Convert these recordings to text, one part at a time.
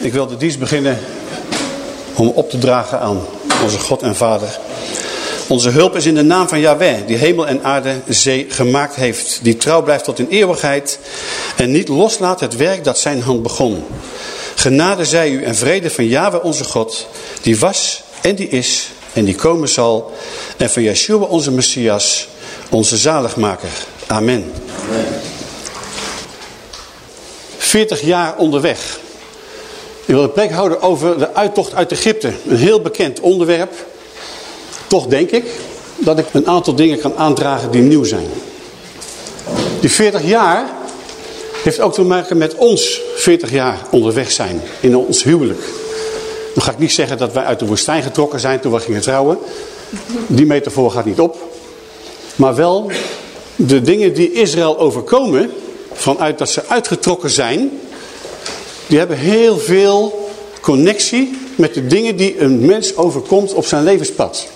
Ik wil de dienst beginnen om op te dragen aan onze God en Vader. Onze hulp is in de naam van Yahweh, die hemel en aarde, zee gemaakt heeft. Die trouw blijft tot in eeuwigheid en niet loslaat het werk dat zijn hand begon. Genade zij u en vrede van Yahweh onze God, die was en die is en die komen zal. En van Yeshua onze Messias, onze zaligmaker. Amen. 40 jaar onderweg. Ik wil een preek houden over de uittocht uit Egypte. Een heel bekend onderwerp. Toch denk ik dat ik een aantal dingen kan aandragen die nieuw zijn. Die 40 jaar heeft ook te maken met ons 40 jaar onderweg zijn. In ons huwelijk. Dan ga ik niet zeggen dat wij uit de woestijn getrokken zijn toen we gingen trouwen. Die metafoor gaat niet op. Maar wel de dingen die Israël overkomen. Vanuit dat ze uitgetrokken zijn. Die hebben heel veel connectie met de dingen die een mens overkomt op zijn levenspad.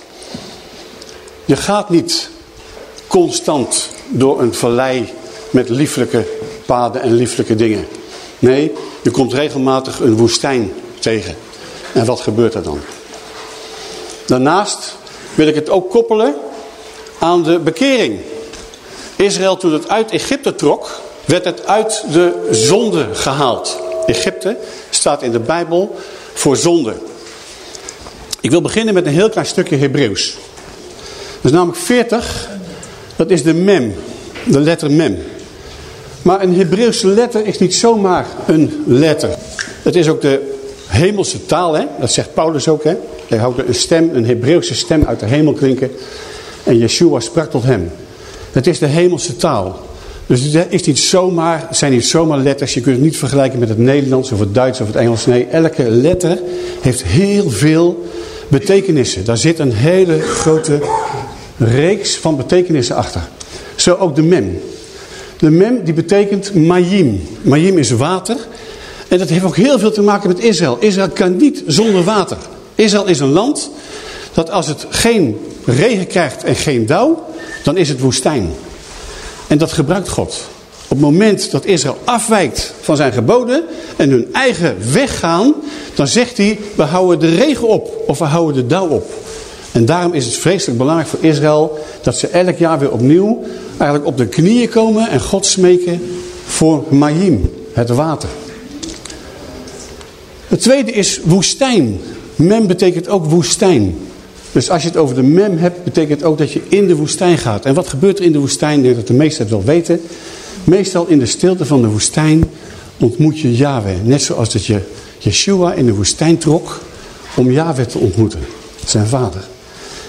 Je gaat niet constant door een vallei met lieflijke paden en lieflijke dingen. Nee, je komt regelmatig een woestijn tegen. En wat gebeurt er dan? Daarnaast wil ik het ook koppelen aan de bekering. Israël toen het uit Egypte trok, werd het uit de zonde gehaald. Egypte staat in de Bijbel voor zonde. Ik wil beginnen met een heel klein stukje Hebreeuws. Is namelijk 40, dat is de mem, de letter mem. Maar een Hebreeuwse letter is niet zomaar een letter. Het is ook de hemelse taal, hè? dat zegt Paulus ook. Hè? Hij houdt een stem, een Hebreeuwse stem uit de hemel klinken. En Yeshua sprak tot hem. Het is de hemelse taal. Dus het is niet zomaar, het zijn niet zomaar letters. Je kunt het niet vergelijken met het Nederlands of het Duits of het Engels. Nee, elke letter heeft heel veel betekenissen. Daar zit een hele grote reeks van betekenissen achter. Zo ook de mem. De mem die betekent mayim. Mayim is water. En dat heeft ook heel veel te maken met Israël. Israël kan niet zonder water. Israël is een land dat als het geen regen krijgt en geen dauw, dan is het woestijn. En dat gebruikt God. Op het moment dat Israël afwijkt van zijn geboden en hun eigen weg gaan, dan zegt hij, we houden de regen op of we houden de dauw op. En daarom is het vreselijk belangrijk voor Israël dat ze elk jaar weer opnieuw eigenlijk op de knieën komen en God smeken voor Mayim, het water. Het tweede is woestijn. Mem betekent ook woestijn. Dus als je het over de mem hebt, betekent ook dat je in de woestijn gaat. En wat gebeurt er in de woestijn? Ik denk dat de meesten het wel weten. Meestal in de stilte van de woestijn ontmoet je Yahweh. Net zoals dat je Yeshua in de woestijn trok om Yahweh te ontmoeten. Zijn vader.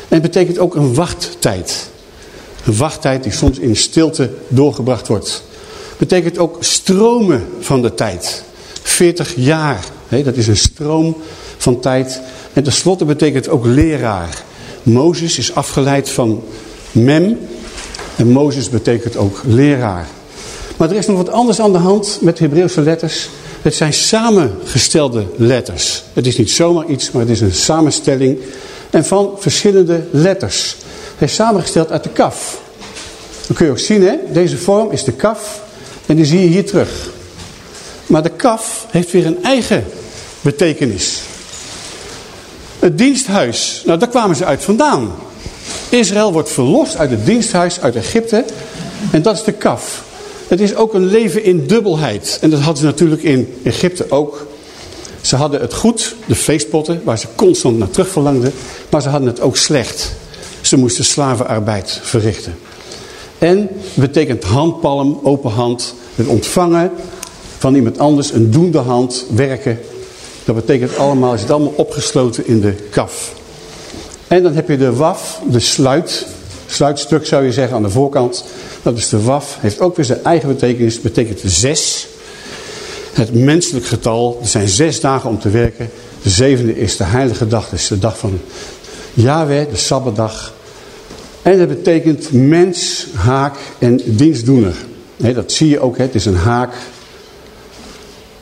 En het betekent ook een wachttijd. Een wachttijd die soms in stilte doorgebracht wordt. Betekent ook stromen van de tijd. 40 jaar. dat is een stroom van tijd. En tenslotte betekent ook leraar. Mozes is afgeleid van mem. En Mozes betekent ook leraar. Maar er is nog wat anders aan de hand met Hebreeuwse letters. Het zijn samengestelde letters. Het is niet zomaar iets, maar het is een samenstelling. En van verschillende letters. Hij is samengesteld uit de kaf. Dan kun je ook zien, hè? deze vorm is de kaf. En die zie je hier terug. Maar de kaf heeft weer een eigen betekenis. Het diensthuis, nou daar kwamen ze uit vandaan. Israël wordt verlost uit het diensthuis uit Egypte. En dat is de kaf. Het is ook een leven in dubbelheid. En dat hadden ze natuurlijk in Egypte ook. Ze hadden het goed, de feestpotten, waar ze constant naar terug verlangden. Maar ze hadden het ook slecht. Ze moesten slavenarbeid verrichten. En betekent handpalm, open hand, het ontvangen van iemand anders, een doende hand, werken. Dat betekent allemaal, je zit allemaal opgesloten in de kaf. En dan heb je de waf, de sluit, sluitstuk zou je zeggen aan de voorkant. Dat is de waf, heeft ook weer zijn eigen betekenis, betekent zes. Het menselijk getal, er zijn zes dagen om te werken. De zevende is de heilige dag, dat is de dag van Yahweh, de Sabbatdag. En dat betekent mens, haak en dienstdoener. dat zie je ook, het is een haak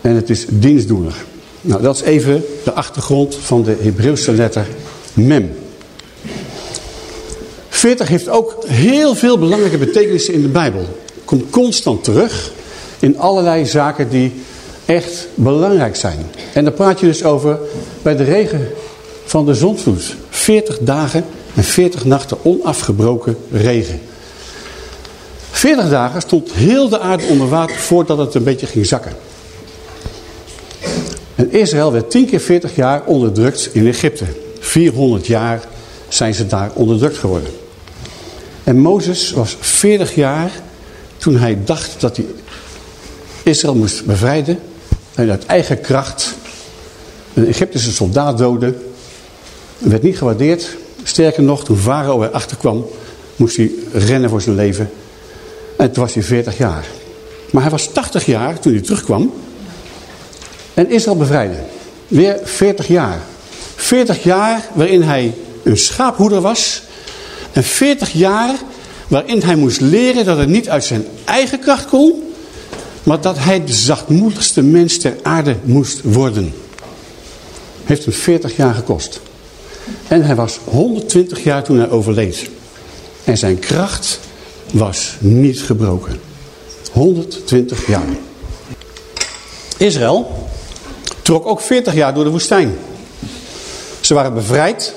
en het is dienstdoener. Nou, dat is even de achtergrond van de Hebreeuwse letter mem. 40 heeft ook heel veel belangrijke betekenissen in de Bijbel. Komt constant terug in allerlei zaken die echt belangrijk zijn. En dan praat je dus over bij de regen van de zondvloed. 40 dagen en 40 nachten onafgebroken regen. 40 dagen stond heel de aarde onder water voordat het een beetje ging zakken. En Israël werd 10 keer 40 jaar onderdrukt in Egypte. 400 jaar zijn ze daar onderdrukt geworden. En Mozes was 40 jaar toen hij dacht dat hij Israël moest bevrijden. En uit eigen kracht een Egyptische soldaat doodde. Werd niet gewaardeerd. Sterker nog, toen Farao erachter kwam, moest hij rennen voor zijn leven. En toen was hij 40 jaar. Maar hij was 80 jaar toen hij terugkwam. En Israël bevrijde. Weer 40 jaar. 40 jaar waarin hij een schaaphoeder was. En 40 jaar waarin hij moest leren dat het niet uit zijn eigen kracht kon. Maar dat hij de zachtmoedigste mens ter aarde moest worden. Heeft hem 40 jaar gekost. En hij was 120 jaar toen hij overleed. En zijn kracht was niet gebroken. 120 jaar. Israël trok ook 40 jaar door de woestijn. Ze waren bevrijd.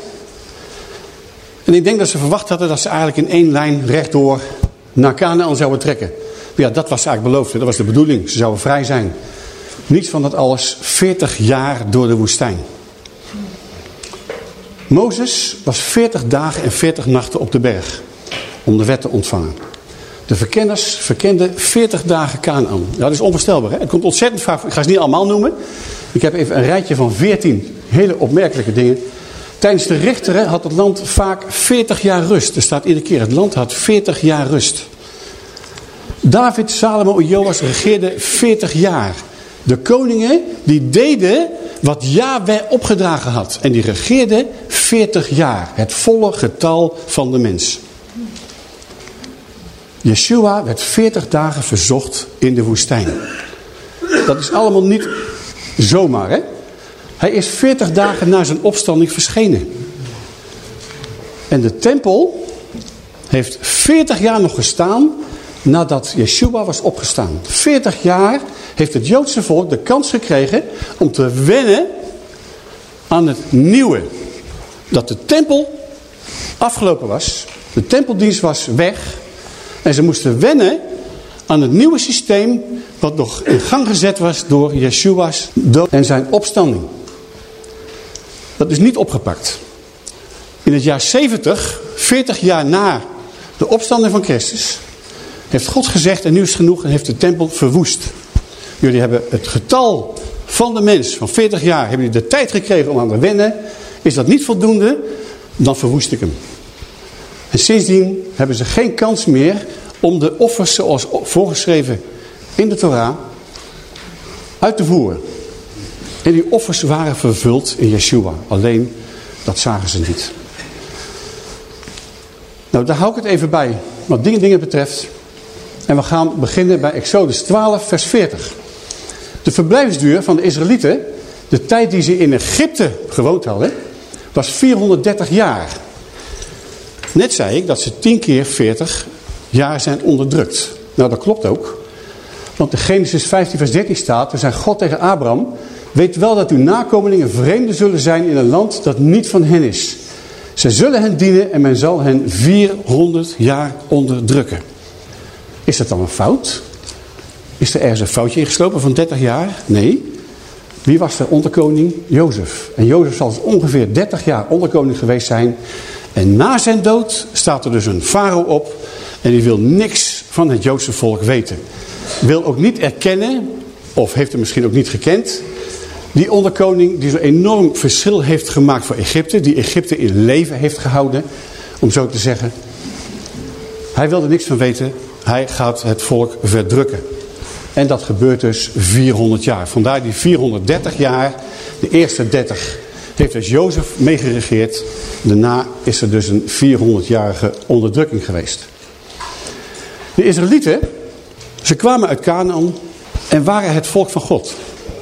En ik denk dat ze verwacht hadden dat ze eigenlijk in één lijn rechtdoor naar Canaan zouden trekken. Ja, dat was eigenlijk beloofd. Dat was de bedoeling. Ze zouden vrij zijn. Niets van dat alles. 40 jaar door de woestijn. Mozes was 40 dagen en 40 nachten op de berg. Om de wet te ontvangen. De verkenners verkenden 40 dagen Canaan. Ja, dat is onvoorstelbaar. Hè? Het komt ontzettend vaak. Ik ga ze niet allemaal noemen. Ik heb even een rijtje van 14 hele opmerkelijke dingen. Tijdens de richteren had het land vaak 40 jaar rust. Er staat iedere keer, het land had 40 jaar rust. David, Salomo en Joas regeerden 40 jaar. De koningen die deden wat Yahweh opgedragen had. En die regeerden 40 jaar. Het volle getal van de mens. Yeshua werd 40 dagen verzocht in de woestijn. Dat is allemaal niet zomaar, hè? Hij is 40 dagen na zijn opstanding verschenen. En de tempel heeft 40 jaar nog gestaan nadat Yeshua was opgestaan. 40 jaar heeft het Joodse volk de kans gekregen om te wennen aan het nieuwe. Dat de tempel afgelopen was. De tempeldienst was weg. En ze moesten wennen aan het nieuwe systeem wat nog in gang gezet was door Yeshua's dood en zijn opstanding. Dat is niet opgepakt. In het jaar 70, 40 jaar na de opstanding van Christus, heeft God gezegd en nu is het genoeg en heeft de tempel verwoest. Jullie hebben het getal van de mens van 40 jaar, hebben jullie de tijd gekregen om aan te wennen. Is dat niet voldoende, dan verwoest ik hem. En sindsdien hebben ze geen kans meer om de offers zoals voorgeschreven in de Torah uit te voeren. En die offers waren vervuld in Yeshua. Alleen, dat zagen ze niet. Nou, daar hou ik het even bij. Wat dingen, dingen betreft. En we gaan beginnen bij Exodus 12, vers 40. De verblijfsduur van de Israëlieten, de tijd die ze in Egypte gewoond hadden, was 430 jaar. Net zei ik dat ze 10 keer 40 jaar zijn onderdrukt. Nou, dat klopt ook. Want in Genesis 15 vers 13 staat, er zijn God tegen Abraham, weet wel dat uw nakomelingen vreemden zullen zijn in een land dat niet van hen is. Zij zullen hen dienen en men zal hen 400 jaar onderdrukken. Is dat dan een fout? Is er ergens een foutje ingeslopen van 30 jaar? Nee. Wie was de onderkoning? Jozef. En Jozef zal dus ongeveer 30 jaar onderkoning geweest zijn. En na zijn dood staat er dus een farao op. En die wil niks van het Joodse volk weten. Wil ook niet erkennen, of heeft hem misschien ook niet gekend... die onderkoning die zo'n enorm verschil heeft gemaakt voor Egypte... die Egypte in leven heeft gehouden, om zo te zeggen. Hij wilde niks van weten. Hij gaat het volk verdrukken. En dat gebeurt dus 400 jaar. Vandaar die 430 jaar. De eerste 30 heeft als Jozef meegeregeerd. Daarna is er dus een 400-jarige onderdrukking geweest. De Israëlieten, ze kwamen uit Canaan en waren het volk van God.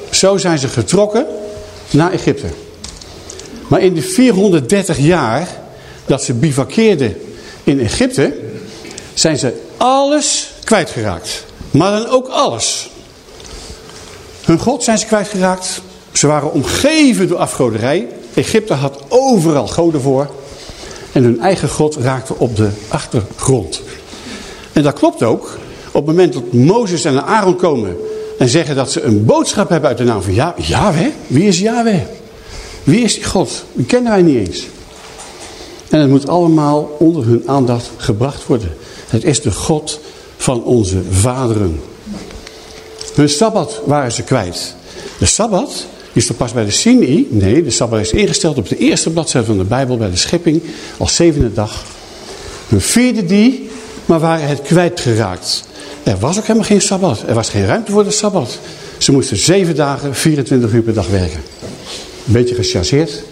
Zo zijn ze getrokken naar Egypte. Maar in de 430 jaar dat ze bivakkeerden in Egypte, zijn ze alles kwijtgeraakt. Maar dan ook alles. Hun God zijn ze kwijtgeraakt. Ze waren omgeven door afgoderij. Egypte had overal goden voor. En hun eigen God raakte op de achtergrond. En dat klopt ook. Op het moment dat Mozes en Aaron komen en zeggen dat ze een boodschap hebben uit de naam van ja, Yahweh. Wie is Yahweh? Wie is die God? Die kennen wij niet eens. En het moet allemaal onder hun aandacht gebracht worden. Het is de God van onze vaderen. Hun Sabbat waren ze kwijt. De Sabbat is er pas bij de Sinai. Nee, de Sabbat is ingesteld op de eerste bladzijde van de Bijbel bij de schepping als zevende dag. Hun vierden die, maar waren het kwijtgeraakt. Er was ook helemaal geen Sabbat. Er was geen ruimte voor de Sabbat. Ze moesten zeven dagen, 24 uur per dag werken. Een beetje gechargeerd,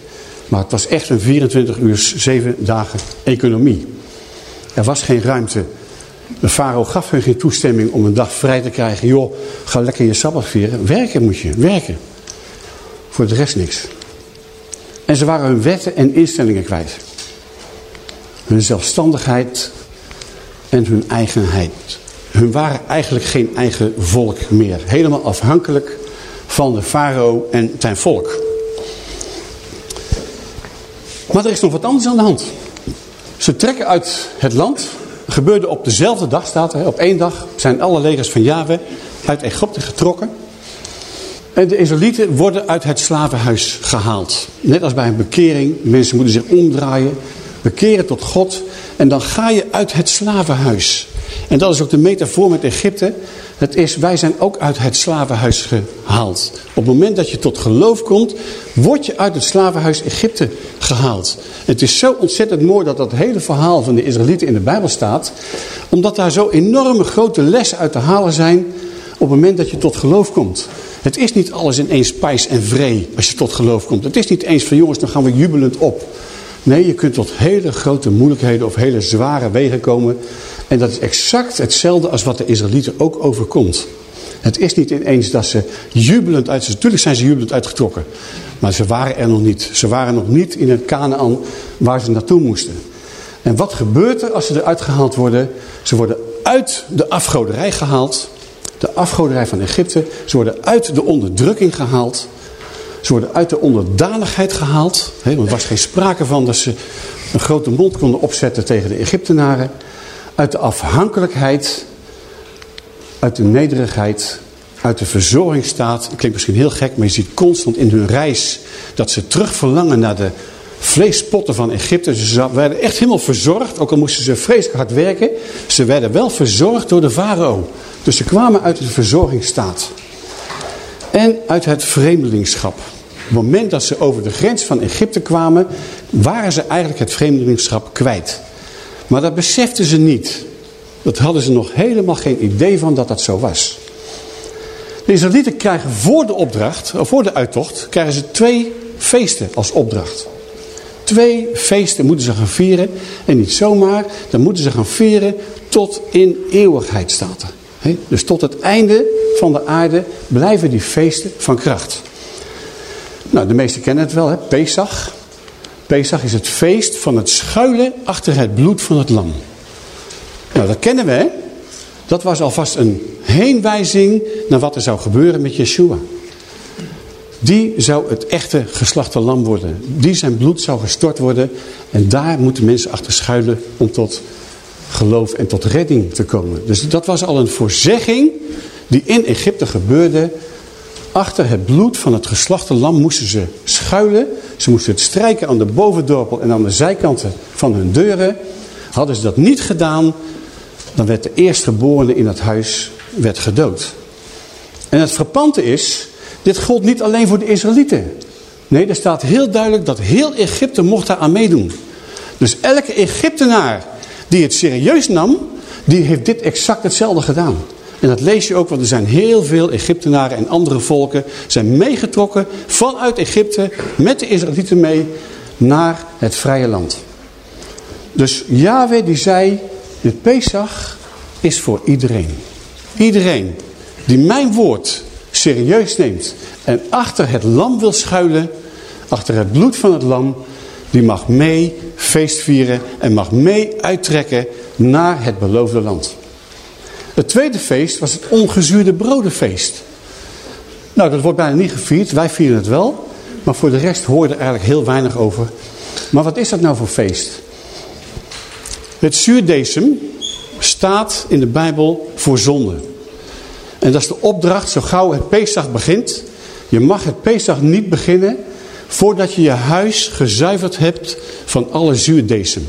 maar het was echt een 24 uur, zeven dagen economie. Er was geen ruimte. De farao gaf hun geen toestemming om een dag vrij te krijgen. Joh, ga lekker je Sabbat vieren. Werken moet je, werken. Voor de rest niks. En ze waren hun wetten en instellingen kwijt. Hun zelfstandigheid en hun eigenheid. Hun waren eigenlijk geen eigen volk meer. Helemaal afhankelijk van de farao en zijn volk. Maar er is nog wat anders aan de hand. Ze trekken uit het land. Gebeurde op dezelfde dag, staat er. Op één dag zijn alle legers van Yahweh uit Egypte getrokken. En de Israëlieten worden uit het slavenhuis gehaald. Net als bij een bekering. Mensen moeten zich omdraaien. Bekeren tot God. En dan ga je uit het slavenhuis. En dat is ook de metafoor met Egypte. Het is, wij zijn ook uit het slavenhuis gehaald. Op het moment dat je tot geloof komt, word je uit het slavenhuis Egypte gehaald. Het is zo ontzettend mooi dat dat hele verhaal van de Israëlieten in de Bijbel staat. Omdat daar zo enorme grote lessen uit te halen zijn op het moment dat je tot geloof komt. Het is niet alles ineens pijs en vree als je tot geloof komt. Het is niet eens van jongens, dan gaan we jubelend op. Nee, je kunt tot hele grote moeilijkheden of hele zware wegen komen. En dat is exact hetzelfde als wat de Israëlieten ook overkomt. Het is niet ineens dat ze jubelend uit... Natuurlijk zijn ze jubelend uitgetrokken. Maar ze waren er nog niet. Ze waren nog niet in het Canaan waar ze naartoe moesten. En wat gebeurt er als ze eruit gehaald worden? Ze worden uit de afgoderij gehaald. De afgoderij van Egypte. Ze worden uit de onderdrukking gehaald. Ze worden uit de onderdanigheid gehaald. er was geen sprake van dat ze een grote mond konden opzetten tegen de Egyptenaren. Uit de afhankelijkheid, uit de nederigheid, uit de verzorgingsstaat. Klinkt misschien heel gek, maar je ziet constant in hun reis dat ze terug verlangen naar de vleespotten van Egypte. Ze werden echt helemaal verzorgd, ook al moesten ze vreselijk hard werken. Ze werden wel verzorgd door de farao. Dus ze kwamen uit de verzorgingsstaat. En uit het vreemdelingschap. Op het moment dat ze over de grens van Egypte kwamen, waren ze eigenlijk het vreemdelingschap kwijt. Maar dat beseften ze niet. Dat hadden ze nog helemaal geen idee van dat dat zo was. De Israëlieten krijgen voor de opdracht, of voor de uittocht, krijgen ze twee feesten als opdracht. Twee feesten moeten ze gaan vieren. En niet zomaar, dan moeten ze gaan vieren tot in eeuwigheid staat er. Dus tot het einde van de aarde blijven die feesten van kracht. Nou, de meesten kennen het wel, hè? Pesach. Pesach is het feest van het schuilen achter het bloed van het lam. Nou, dat kennen we, hè? Dat was alvast een heenwijzing naar wat er zou gebeuren met Yeshua. Die zou het echte geslachte lam worden. Die zijn bloed zou gestort worden. En daar moeten mensen achter schuilen om tot geloof en tot redding te komen. Dus dat was al een voorzegging die in Egypte gebeurde Achter het bloed van het geslachte lam moesten ze schuilen. Ze moesten het strijken aan de bovendorpel en aan de zijkanten van hun deuren. Hadden ze dat niet gedaan, dan werd de eerstgeborene in het huis werd gedood. En het frappante is, dit gold niet alleen voor de Israëlieten. Nee, er staat heel duidelijk dat heel Egypte mocht daar aan meedoen. Dus elke Egyptenaar die het serieus nam, die heeft dit exact hetzelfde gedaan. En dat lees je ook, want er zijn heel veel Egyptenaren en andere volken zijn meegetrokken vanuit Egypte met de Israëlieten mee naar het vrije land. Dus Yahweh die zei, de Pesach is voor iedereen. Iedereen die mijn woord serieus neemt en achter het lam wil schuilen, achter het bloed van het lam, die mag mee feest vieren en mag mee uittrekken naar het beloofde land. Het tweede feest was het ongezuurde brodenfeest. Nou, dat wordt bijna niet gevierd. Wij vieren het wel. Maar voor de rest hoor je er eigenlijk heel weinig over. Maar wat is dat nou voor feest? Het zuurdesem staat in de Bijbel voor zonde. En dat is de opdracht, zo gauw het Pesach begint. Je mag het Pesach niet beginnen voordat je je huis gezuiverd hebt van alle zuurdesem.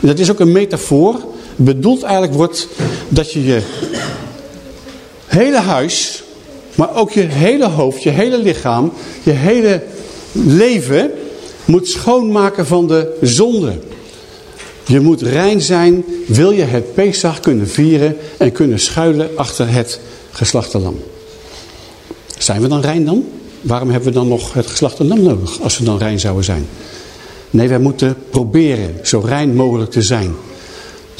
En dat is ook een metafoor. Bedoeld eigenlijk wordt dat je je hele huis, maar ook je hele hoofd, je hele lichaam, je hele leven moet schoonmaken van de zonde. Je moet rein zijn, wil je het Pesach kunnen vieren en kunnen schuilen achter het geslachte lam. Zijn we dan rein dan? Waarom hebben we dan nog het geslachte lam nodig als we dan rein zouden zijn? Nee, wij moeten proberen zo rein mogelijk te zijn.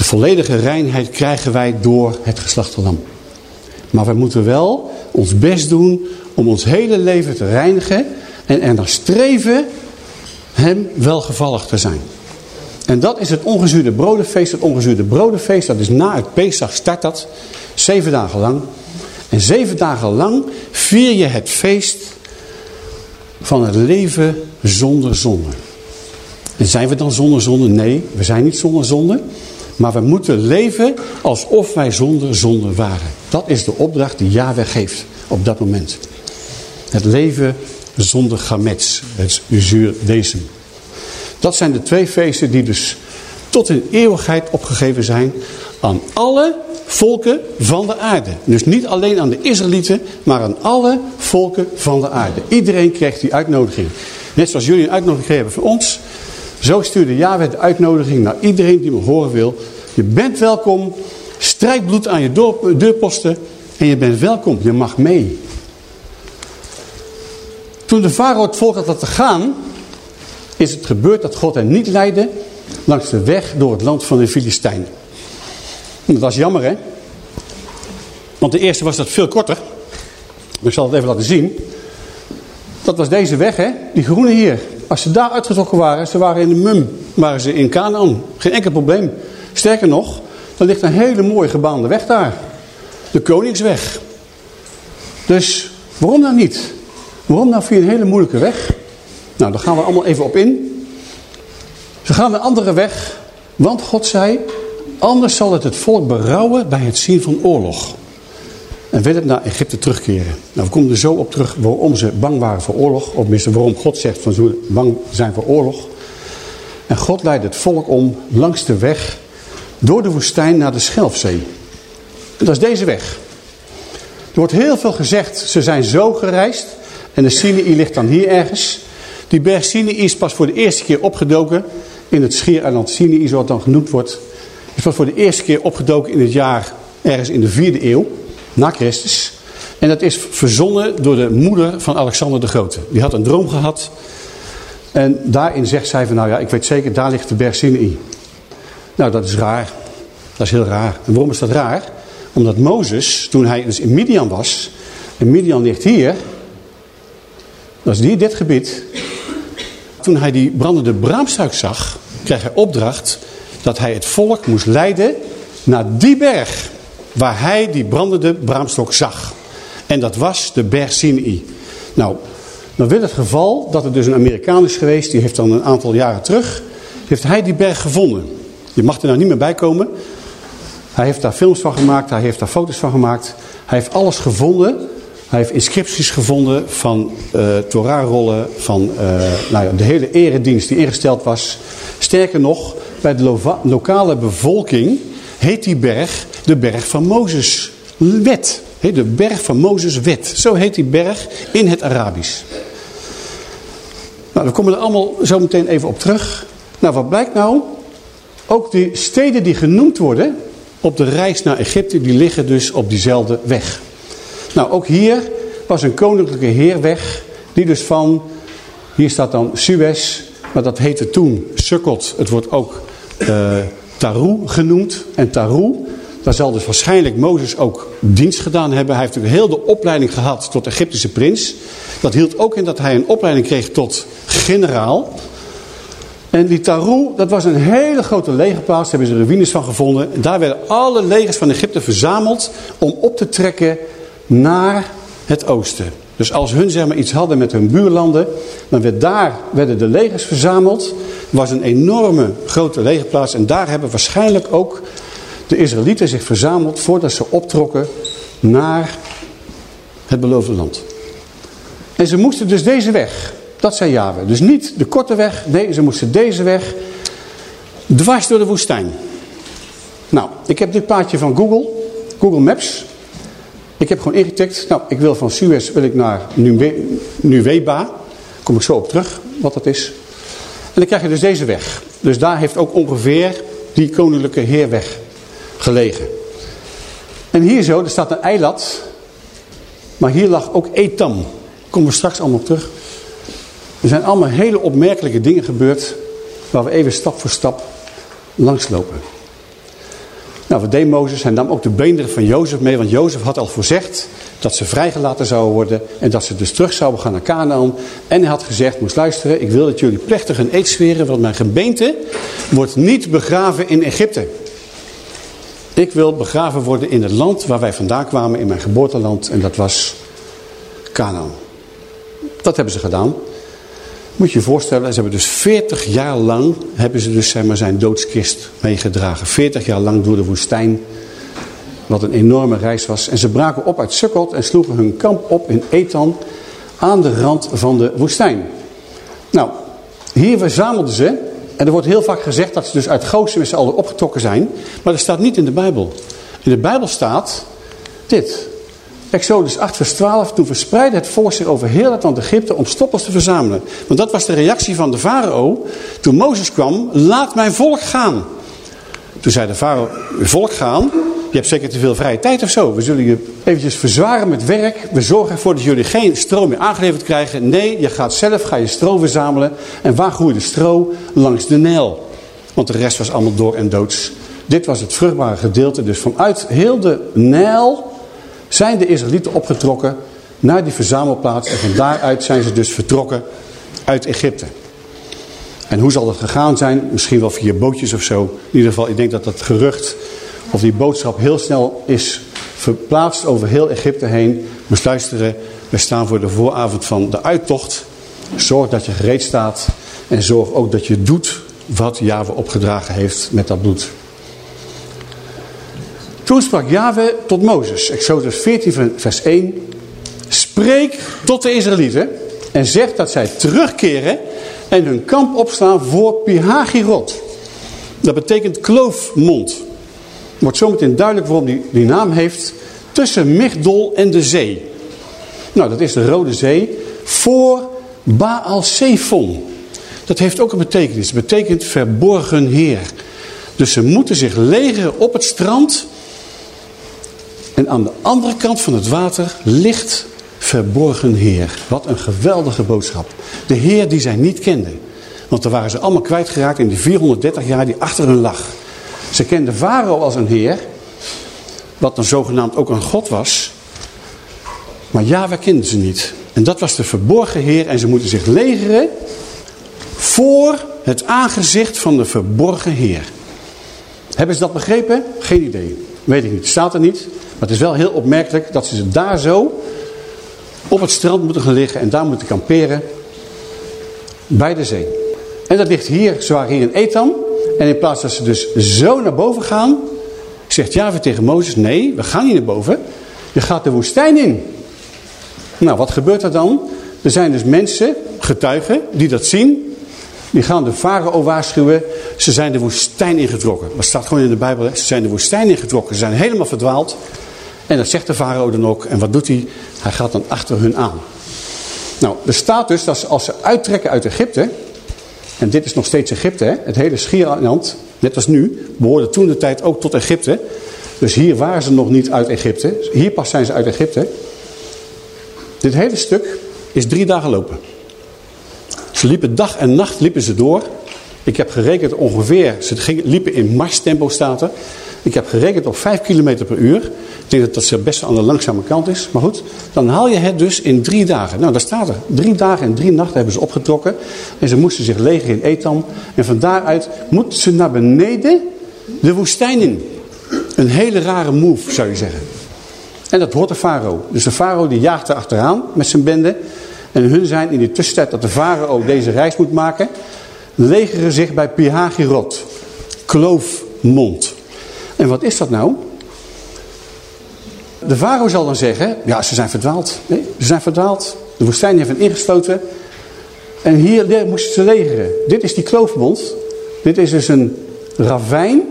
Volledige reinheid krijgen wij door het geslachte lam. Maar we moeten wel ons best doen om ons hele leven te reinigen en er naar streven hem welgevallig te zijn. En dat is het ongezuurde brodenfeest. Het ongezuurde brodenfeest, dat is na het Pesach start dat. Zeven dagen lang. En zeven dagen lang vier je het feest van het leven zonder zonde. En zijn we dan zonder zonde? Nee, we zijn niet zonder zonde. Maar we moeten leven alsof wij zonder zonde waren. Dat is de opdracht die Yahweh geeft op dat moment. Het leven zonder gamets, het uzuurdesem. Dat zijn de twee feesten die dus tot in eeuwigheid opgegeven zijn aan alle volken van de aarde. Dus niet alleen aan de Israëlieten, maar aan alle volken van de aarde. Iedereen krijgt die uitnodiging. Net zoals jullie een uitnodiging geven voor ons, zo stuurde Yahweh de uitnodiging naar iedereen die me horen wil. Je bent welkom, strijk bloed aan je deurposten en je bent welkom, je mag mee. Toen de farao het volk had laten gaan, is het gebeurd dat God hen niet leidde langs de weg door het land van de Filistijnen. Dat was jammer hè. Want de eerste was dat veel korter. Ik zal het even laten zien. Dat was deze weg hè. Die groene hier. Als ze daar uitgetrokken waren. Ze waren in de mum. Waren ze in Canaan. Geen enkel probleem. Sterker nog. Er ligt een hele mooie gebaande weg daar. De Koningsweg. Dus waarom nou niet? Waarom nou via een hele moeilijke weg? Nou, daar gaan we allemaal even op in. Ze gaan een andere weg. Want God zei, anders zal het het volk berouwen bij het zien van oorlog. En wil het naar Egypte terugkeren. Nou, we komen er zo op terug waarom ze bang waren voor oorlog. Of tenminste waarom God zegt van ze bang zijn voor oorlog. En God leidt het volk om langs de weg door de woestijn naar de Schelfzee. Dat is deze weg. Er wordt heel veel gezegd, ze zijn zo gereisd. En de Sinai ligt dan hier ergens. Die berg Sinai is pas voor de eerste keer opgedoken in het schiereiland Sinai, zoals het dan genoemd wordt. Is pas voor de eerste keer opgedoken in het jaar ergens in de vierde eeuw, na Christus. En dat is verzonnen door de moeder van Alexander de Grote. Die had een droom gehad. En daarin zegt zij van, nou ja, ik weet zeker, daar ligt de berg Sinai. Nou, dat is raar. Dat is heel raar. En waarom is dat raar? Omdat Mozes, toen hij dus in Midian was, en Midian ligt hier, dat is hier dit gebied. Toen hij die brandende braamstruik zag, kreeg hij opdracht dat hij het volk moest leiden naar die berg waar hij die brandende braamstok zag. En dat was de berg Sinai. Nou, dan wil het geval dat er dus een Amerikaan is geweest, die heeft dan een aantal jaren terug, heeft hij die berg gevonden. Je mag er nou niet meer bij komen. Hij heeft daar films van gemaakt, hij heeft daar foto's van gemaakt. Hij heeft alles gevonden hij heeft inscripties gevonden van uh, van uh, nou de hele eredienst die ingesteld was. Sterker nog, bij de lokale bevolking heet die berg de berg van Mozes wet. De berg van Mozes wet. Zo heet die berg in het Arabisch. Nou, we komen er allemaal zo meteen even op terug. Nou, wat blijkt nou? Ook die steden die genoemd worden, op de reis naar Egypte, die liggen dus op diezelfde weg. Nou, ook hier was een koninklijke heerweg, die dus van, hier staat dan Suez, maar dat heette toen Sukkot. Het wordt ook uh, Taru genoemd. En Taru, daar zal dus waarschijnlijk Mozes ook dienst gedaan hebben. Hij heeft natuurlijk heel de opleiding gehad tot Egyptische prins. Dat hield ook in dat hij een opleiding kreeg tot generaal. En die Taru, dat was een hele grote legerplaats. Daar hebben ze ruïnes van gevonden. Daar werden alle legers van Egypte verzameld om op te trekken naar het oosten. Dus als hun zeg maar, iets hadden met hun buurlanden, dan werd daar werden de legers verzameld. Er was een enorme grote legerplaats en daar hebben waarschijnlijk ook de Israëlieten zich verzameld voordat ze optrokken naar het beloofde land. En ze moesten dus deze weg. Dat zei Yahweh. Dus niet de korte weg. Nee, ze moesten deze weg. Dwars door de woestijn. Nou, ik heb dit plaatje van Google. Google Maps. Ik heb gewoon ingetikt. Nou, ik wil van Suez wil ik naar Nuweba. Kom ik zo op terug wat dat is. En dan krijg je dus deze weg. Dus daar heeft ook ongeveer die koninklijke heerweg gelegen. En hier zo, er staat een eilat. Maar hier lag ook Etam. Komen we straks allemaal op terug. Er zijn allemaal hele opmerkelijke dingen gebeurd. Waar we even stap voor stap langslopen. Nou, wat Mozes? Hij nam ook de beenderen van Jozef mee. Want Jozef had al voorzegd dat ze vrijgelaten zouden worden. En dat ze dus terug zouden gaan naar Canaan. En hij had gezegd, moest luisteren. Ik wil dat jullie plechtig een eed zweren. Want mijn gebeente wordt niet begraven in Egypte. Ik wil begraven worden in het land waar wij vandaan kwamen. In mijn geboorteland. En dat was Canaan. Dat hebben ze gedaan. Moet je je voorstellen, ze hebben dus 40 jaar lang hebben ze dus, zeg maar, zijn doodskist meegedragen. 40 jaar lang door de woestijn. Wat een enorme reis was. En ze braken op uit Sukkot en sloegen hun kamp op in Ethan aan de rand van de woestijn. Nou, hier verzamelden ze. En er wordt heel vaak gezegd dat ze dus uit Goosen met z'n allen opgetrokken zijn. Maar dat staat niet in de Bijbel. In de Bijbel staat dit. Exodus 8 vers 12, toen verspreidde het volk zich over heel het land Egypte om stoppels te verzamelen. Want dat was de reactie van de farao. Toen Mozes kwam, laat mijn volk gaan. Toen zei de farao, volk gaan? Je hebt zeker te veel vrije tijd of zo. We zullen je eventjes verzwaren met werk. We zorgen ervoor dat jullie geen stro meer aangeleverd krijgen. Nee, je gaat zelf ga je stro verzamelen. En waar groeide stro? Langs de Nijl. Want de rest was allemaal door en doods. Dit was het vruchtbare gedeelte. Dus vanuit heel de Nijl zijn de Israëlieten opgetrokken naar die verzamelplaats. En van daaruit zijn ze dus vertrokken uit Egypte. En hoe zal dat gegaan zijn? Misschien wel via bootjes of zo. In ieder geval, ik denk dat dat gerucht of die boodschap heel snel is verplaatst over heel Egypte heen. Moest luisteren, we staan voor de vooravond van de uittocht. Zorg dat je gereed staat en zorg ook dat je doet wat Java opgedragen heeft met dat bloed. Toen sprak Yahweh tot Mozes, Exodus 14 vers 1. Spreek tot de Israëlieten en zeg dat zij terugkeren en hun kamp opslaan voor Pihagirot. Dat betekent kloofmond. Wordt zometeen duidelijk waarom die, die naam heeft. Tussen Migdol en de zee. Nou, dat is de Rode Zee. Voor Baal. Dat heeft ook een betekenis. Het betekent verborgen heer. Dus ze moeten zich legeren op het strand en aan de andere kant van het water ligt verborgen Heer. Wat een geweldige boodschap. De Heer die zij niet kenden. Want daar waren ze allemaal kwijtgeraakt in die 430 jaar die achter hun lag. Ze kenden Farao als een Heer. Wat dan zogenaamd ook een God was. Maar Yahweh kenden ze niet. En dat was de verborgen Heer. En ze moeten zich legeren voor het aangezicht van de verborgen Heer. Hebben ze dat begrepen? Geen idee. Weet ik niet. Staat er niet. Maar het is wel heel opmerkelijk dat ze daar zo op het strand moeten gaan liggen en daar moeten kamperen bij de zee. En dat ligt hier, waren hier in Etam. En in plaats dat ze dus zo naar boven gaan, zegt Java tegen Mozes, nee, we gaan niet naar boven. Je gaat de woestijn in. Nou, wat gebeurt er dan? Er zijn dus mensen, getuigen, die dat zien. Die gaan de farao waarschuwen. Ze zijn de woestijn ingetrokken. Dat staat gewoon in de Bijbel. Ze zijn de woestijn ingetrokken. Ze zijn helemaal verdwaald. En dat zegt de farao dan ook. En wat doet hij? Hij gaat dan achter hun aan. Nou, er staat dus dat als ze uittrekken uit Egypte... En dit is nog steeds Egypte, hè? het hele Schiereiland, net als nu, behoorde toen de tijd ook tot Egypte. Dus hier waren ze nog niet uit Egypte. Hier pas zijn ze uit Egypte. Dit hele stuk is drie dagen lopen. Ze liepen dag en nacht liepen ze door. Ik heb gerekend ongeveer, ze liepen in marstempo staat er. Ik heb gerekend op 5 km per uur. Ik denk dat dat best aan de langzame kant is. Maar goed, dan haal je het dus in drie dagen. Nou, daar staat er. Drie dagen en drie nachten hebben ze opgetrokken. En ze moesten zich legen in Etam. En van daaruit moeten ze naar beneden de woestijn in. Een hele rare move, zou je zeggen. En dat hoort de farao. Dus de farao die jaagt er achteraan met zijn bende. En hun zijn in die tussentijd dat de farao deze reis moet maken... legeren zich bij Pihagirot. Kloofmond. En wat is dat nou? De farao zal dan zeggen, ja ze zijn verdwaald. Nee, ze zijn verdwaald. De woestijn heeft hen ingesloten. En hier moesten ze legeren. Dit is die kloofmond. Dit is dus een ravijn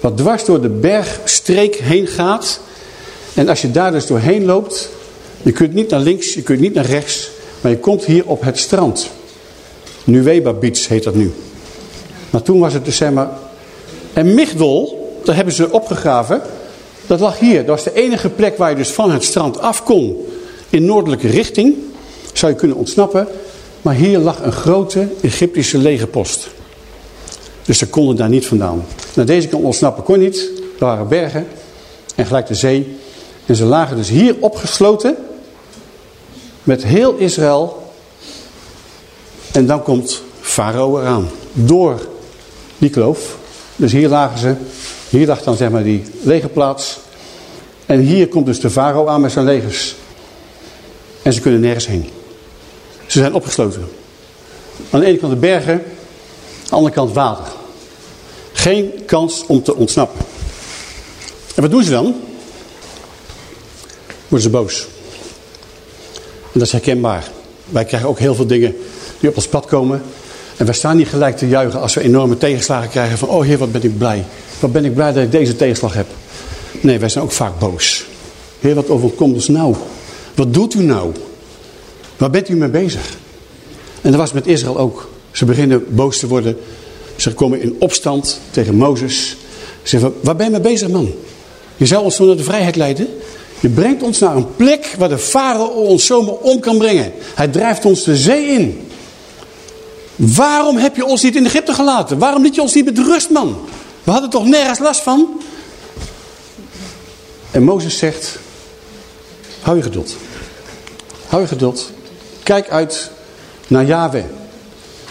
wat dwars door de bergstreek heen gaat. En als je daar dus doorheen loopt, je kunt niet naar links, je kunt niet naar rechts, maar je komt hier op het strand. Nuweba Beach heet dat nu. Maar toen was het dus. En Migdol, daar hebben ze opgegraven, dat lag hier. Dat was de enige plek waar je dus van het strand af kon in noordelijke richting. Zou je kunnen ontsnappen. Maar hier lag een grote Egyptische legerpost. Dus ze konden daar niet vandaan. Naar deze kant ontsnappen kon niet. Er waren bergen en gelijk de zee. En ze lagen dus hier opgesloten met heel Israël. En dan komt Farao eraan. Door die kloof. Dus hier lagen ze. Hier lag dan zeg maar die legerplaats. En hier komt dus de Farao aan met zijn legers. En ze kunnen nergens heen. Ze zijn opgesloten. Aan de ene kant de bergen. Aan de andere kant water. Geen kans om te ontsnappen. En wat doen ze dan? Worden ze boos. Dat is herkenbaar. Wij krijgen ook heel veel dingen die op ons pad komen. En wij staan niet gelijk te juichen als we enorme tegenslagen krijgen van... oh heer, wat ben ik blij. Wat ben ik blij dat ik deze tegenslag heb. Nee, wij zijn ook vaak boos. Heer, wat overkomt ons nou? Wat doet u nou? Waar bent u mee bezig? En dat was met Israël ook. Ze beginnen boos te worden ze komen in opstand tegen Mozes. Ze zeggen, waar ben je mee bezig man? Je zou ons zo naar de vrijheid leiden. Je brengt ons naar een plek waar de farao ons zomaar om kan brengen. Hij drijft ons de zee in. Waarom heb je ons niet in Egypte gelaten? Waarom liet je ons niet met rust man? We hadden toch nergens last van? En Mozes zegt, hou je geduld. Hou je geduld. Kijk uit naar Yahweh.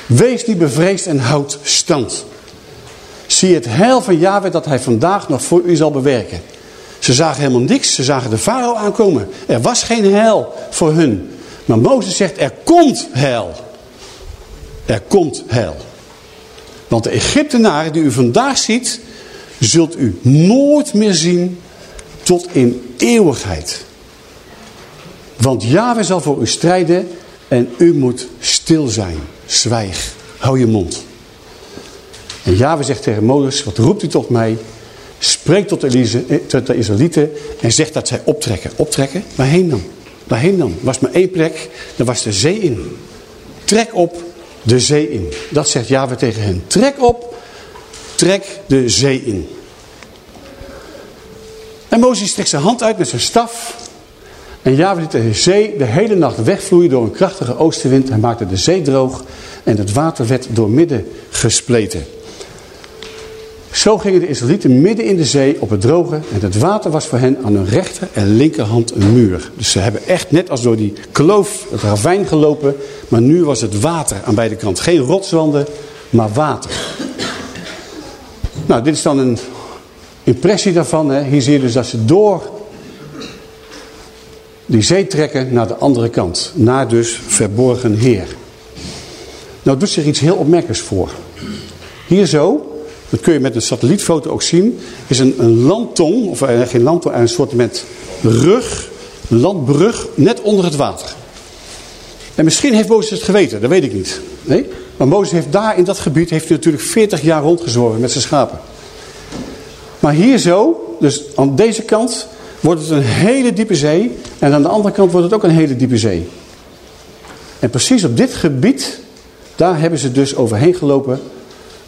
Wees niet bevreesd en houd stand. Zie het heil van Yahweh dat hij vandaag nog voor u zal bewerken. Ze zagen helemaal niks. Ze zagen de farao aankomen. Er was geen heil voor hun. Maar Mozes zegt er komt heil. Er komt heil. Want de Egyptenaren die u vandaag ziet, zult u nooit meer zien tot in eeuwigheid. Want Yahweh zal voor u strijden en u moet stil zijn. Zwijg. Hou je mond. En Java zegt tegen Mozes, wat roept u tot mij? Spreek tot, eh, tot de Israëlieten en zeg dat zij optrekken. Optrekken? Waarheen dan? Waarheen dan? Er was maar één plek, daar was de zee in. Trek op de zee in. Dat zegt Java tegen hen. Trek op, trek de zee in. En Mozes strekt zijn hand uit met zijn staf. En Java liet de zee de hele nacht wegvloeien door een krachtige oostenwind. Hij maakte de zee droog en het water werd doormidden gespleten. Zo gingen de Israëlieten midden in de zee op het droge en het water was voor hen aan hun rechter en linkerhand een muur. Dus ze hebben echt net als door die kloof, het ravijn gelopen, maar nu was het water aan beide kanten. Geen rotswanden, maar water. Nou, dit is dan een impressie daarvan. Hè. Hier zie je dus dat ze door die zee trekken naar de andere kant. Naar dus verborgen Heer. Nou doet zich iets heel opmerkelijks voor. Hier zo, dat kun je met een satellietfoto ook zien, is een, een landtong, of uh, geen landtong, een soort met rug, landbrug, net onder het water. En misschien heeft Mozes het geweten, dat weet ik niet. Nee? Maar Mozes heeft daar in dat gebied, heeft hij natuurlijk 40 jaar rondgezworven met zijn schapen. Maar hier zo, dus aan deze kant, wordt het een hele diepe zee. En aan de andere kant wordt het ook een hele diepe zee. En precies op dit gebied, daar hebben ze dus overheen gelopen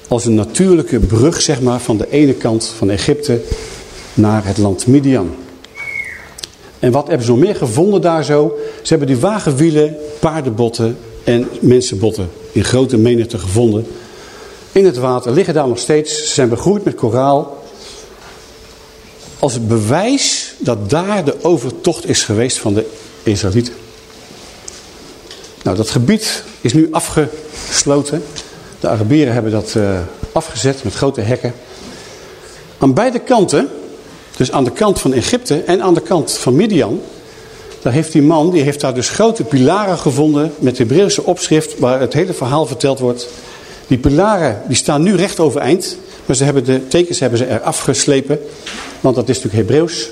als een natuurlijke brug, zeg maar, van de ene kant van Egypte naar het land Midian. En wat hebben ze nog meer gevonden daar zo? Ze hebben die wagenwielen, paardenbotten en mensenbotten in grote menigte gevonden. In het water liggen daar nog steeds. Ze zijn begroeid met koraal. Als het bewijs dat daar de overtocht is geweest van de Israëlieten. Nou, dat gebied is nu afgesloten. De Arabieren hebben dat uh, afgezet met grote hekken. Aan beide kanten, dus aan de kant van Egypte en aan de kant van Midian... daar heeft die man, die heeft daar dus grote pilaren gevonden... met Hebreeuwse opschrift waar het hele verhaal verteld wordt. Die pilaren die staan nu recht overeind... maar ze hebben de tekens hebben ze er afgeslepen... want dat is natuurlijk Hebreeuws.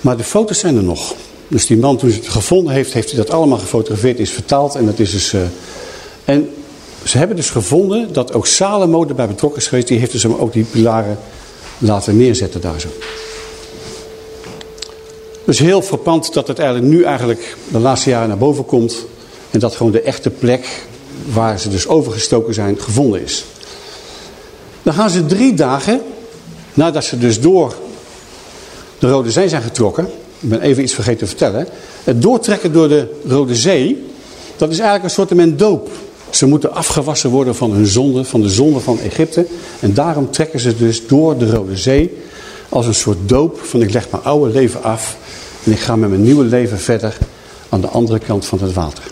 Maar de foto's zijn er nog... Dus die man toen ze het gevonden heeft, heeft hij dat allemaal gefotografeerd, is vertaald. En, dat is dus, uh... en ze hebben dus gevonden dat ook Salomo erbij betrokken is geweest. Die heeft dus ook die pilaren laten neerzetten daar zo. Dus heel verpand dat het eigenlijk nu eigenlijk de laatste jaren naar boven komt. En dat gewoon de echte plek waar ze dus overgestoken zijn gevonden is. Dan gaan ze drie dagen, nadat ze dus door de Rode Zee zijn getrokken. Ik ben even iets vergeten te vertellen. Het doortrekken door de Rode Zee, dat is eigenlijk een soort doop. Ze moeten afgewassen worden van hun zonde, van de zonde van Egypte. En daarom trekken ze dus door de Rode Zee als een soort doop van ik leg mijn oude leven af en ik ga met mijn nieuwe leven verder aan de andere kant van het water.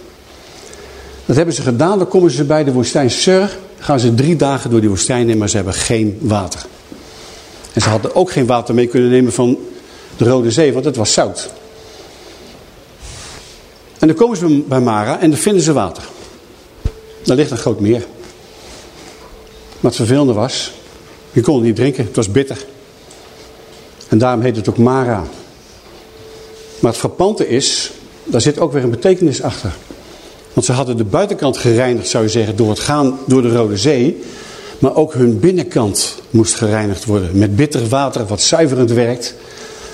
Dat hebben ze gedaan, dan komen ze bij de woestijn Sur, gaan ze drie dagen door die woestijn in, maar ze hebben geen water. En ze hadden ook geen water mee kunnen nemen van de Rode Zee, want het was zout. En dan komen ze bij Mara en dan vinden ze water. Daar ligt een groot meer. Maar het vervelende was, je kon het niet drinken, het was bitter. En daarom heet het ook Mara. Maar het frappante is, daar zit ook weer een betekenis achter. Want ze hadden de buitenkant gereinigd, zou je zeggen, door het gaan door de Rode Zee. Maar ook hun binnenkant moest gereinigd worden. Met bitter water wat zuiverend werkt.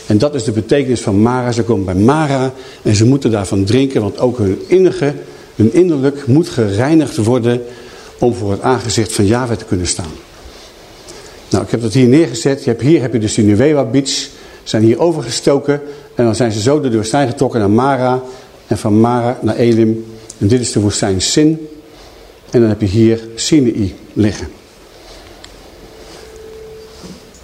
En dat is de betekenis van Mara. Ze komen bij Mara en ze moeten daarvan drinken. Want ook hun innige, hun innerlijk moet gereinigd worden om voor het aangezicht van Yahweh te kunnen staan. Nou, ik heb dat hier neergezet. Je hebt, hier heb je dus de Nueva Beach. Zijn hier overgestoken. En dan zijn ze zo de woestijn getrokken naar Mara. En van Mara naar Elim. En dit is de woestijn Sin. En dan heb je hier Sinai liggen.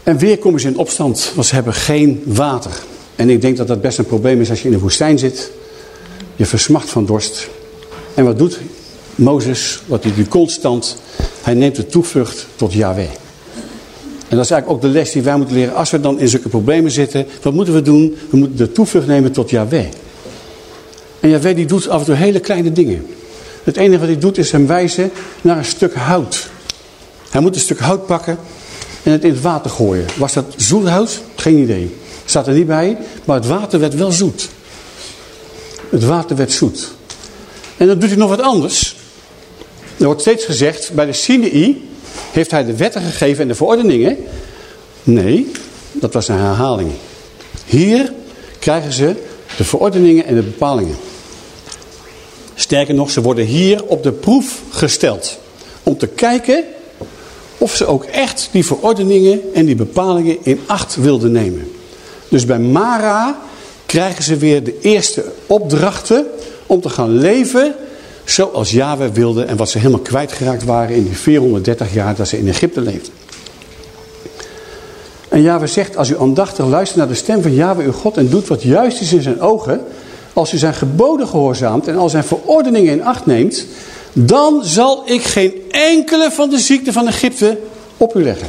En weer komen ze in opstand, want ze hebben geen water. En ik denk dat dat best een probleem is als je in de woestijn zit. Je versmacht van dorst. En wat doet Mozes? Wat hij constant? Hij neemt de toevlucht tot Yahweh. En dat is eigenlijk ook de les die wij moeten leren. Als we dan in zulke problemen zitten, wat moeten we doen? We moeten de toevlucht nemen tot Yahweh. En Yahweh die doet af en toe hele kleine dingen. Het enige wat hij doet is hem wijzen naar een stuk hout. Hij moet een stuk hout pakken en het in het water gooien. Was dat zoet hout? Geen idee. Staat er niet bij, maar het water werd wel zoet. Het water werd zoet. En dan doet hij nog wat anders. Er wordt steeds gezegd, bij de Sinai heeft hij de wetten gegeven en de verordeningen. Nee, dat was een herhaling. Hier krijgen ze de verordeningen en de bepalingen. Sterker nog, ze worden hier op de proef gesteld. Om te kijken of ze ook echt die verordeningen en die bepalingen in acht wilden nemen. Dus bij Mara krijgen ze weer de eerste opdrachten om te gaan leven zoals Yahweh wilde en wat ze helemaal kwijtgeraakt waren in die 430 jaar dat ze in Egypte leefden. En Yahweh zegt, als u aandachtig luistert naar de stem van Yahweh uw God en doet wat juist is in zijn ogen, als u zijn geboden gehoorzaamt en al zijn verordeningen in acht neemt, dan zal ik geen enkele van de ziekten van Egypte op u leggen.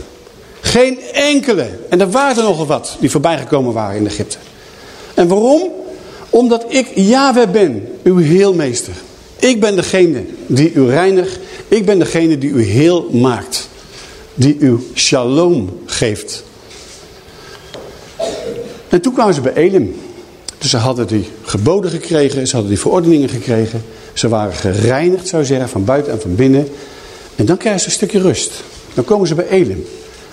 Geen enkele. En er waren er nogal wat die voorbijgekomen waren in Egypte. En waarom? Omdat ik Yahweh ben, uw heelmeester. Ik ben degene die u reinigt. Ik ben degene die u heel maakt. Die u shalom geeft. En toen kwamen ze bij Elim. Dus ze hadden die geboden gekregen, ze hadden die verordeningen gekregen. Ze waren gereinigd, zou je zeggen, van buiten en van binnen. En dan krijgen ze een stukje rust. Dan komen ze bij Elim.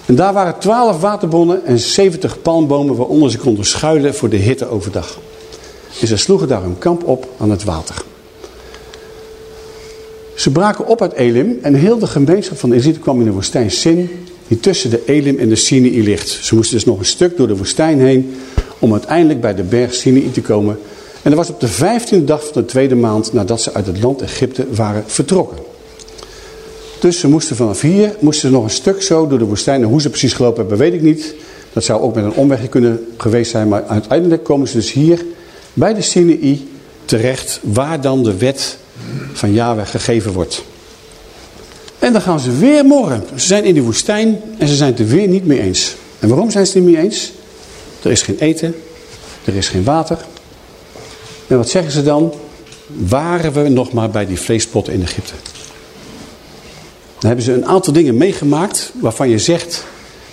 En daar waren twaalf waterbronnen en zeventig palmbomen waaronder ze konden schuilen voor de hitte overdag. En ze sloegen daar een kamp op aan het water. Ze braken op uit Elim en heel de gemeenschap van Israël kwam in de woestijn Sin. die tussen de Elim en de Sinai ligt. Ze moesten dus nog een stuk door de woestijn heen om uiteindelijk bij de berg Sinai te komen. En dat was op de vijftiende dag van de tweede maand nadat ze uit het land Egypte waren vertrokken. Dus ze moesten vanaf hier moesten ze nog een stuk zo door de woestijn. En hoe ze precies gelopen hebben, weet ik niet. Dat zou ook met een omwegje kunnen geweest zijn. Maar uiteindelijk komen ze dus hier bij de Sinai terecht. Waar dan de wet van Yahweh gegeven wordt. En dan gaan ze weer morgen. Ze zijn in die woestijn en ze zijn het er weer niet mee eens. En waarom zijn ze het niet mee eens? Er is geen eten. Er is geen water. En wat zeggen ze dan? Waren we nog maar bij die vleespotten in Egypte? Dan hebben ze een aantal dingen meegemaakt waarvan je zegt...